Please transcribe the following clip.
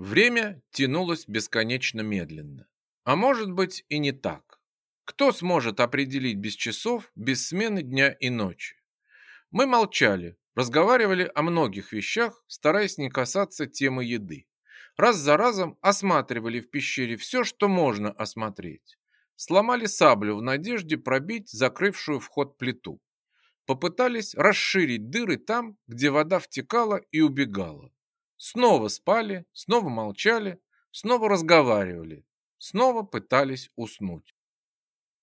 Время тянулось бесконечно медленно. А может быть и не так. Кто сможет определить без часов, без смены дня и ночи? Мы молчали, разговаривали о многих вещах, стараясь не касаться темы еды. Раз за разом осматривали в пещере все, что можно осмотреть. Сломали саблю в надежде пробить закрывшую вход плиту. Попытались расширить дыры там, где вода втекала и убегала. Снова спали, снова молчали, снова разговаривали, снова пытались уснуть.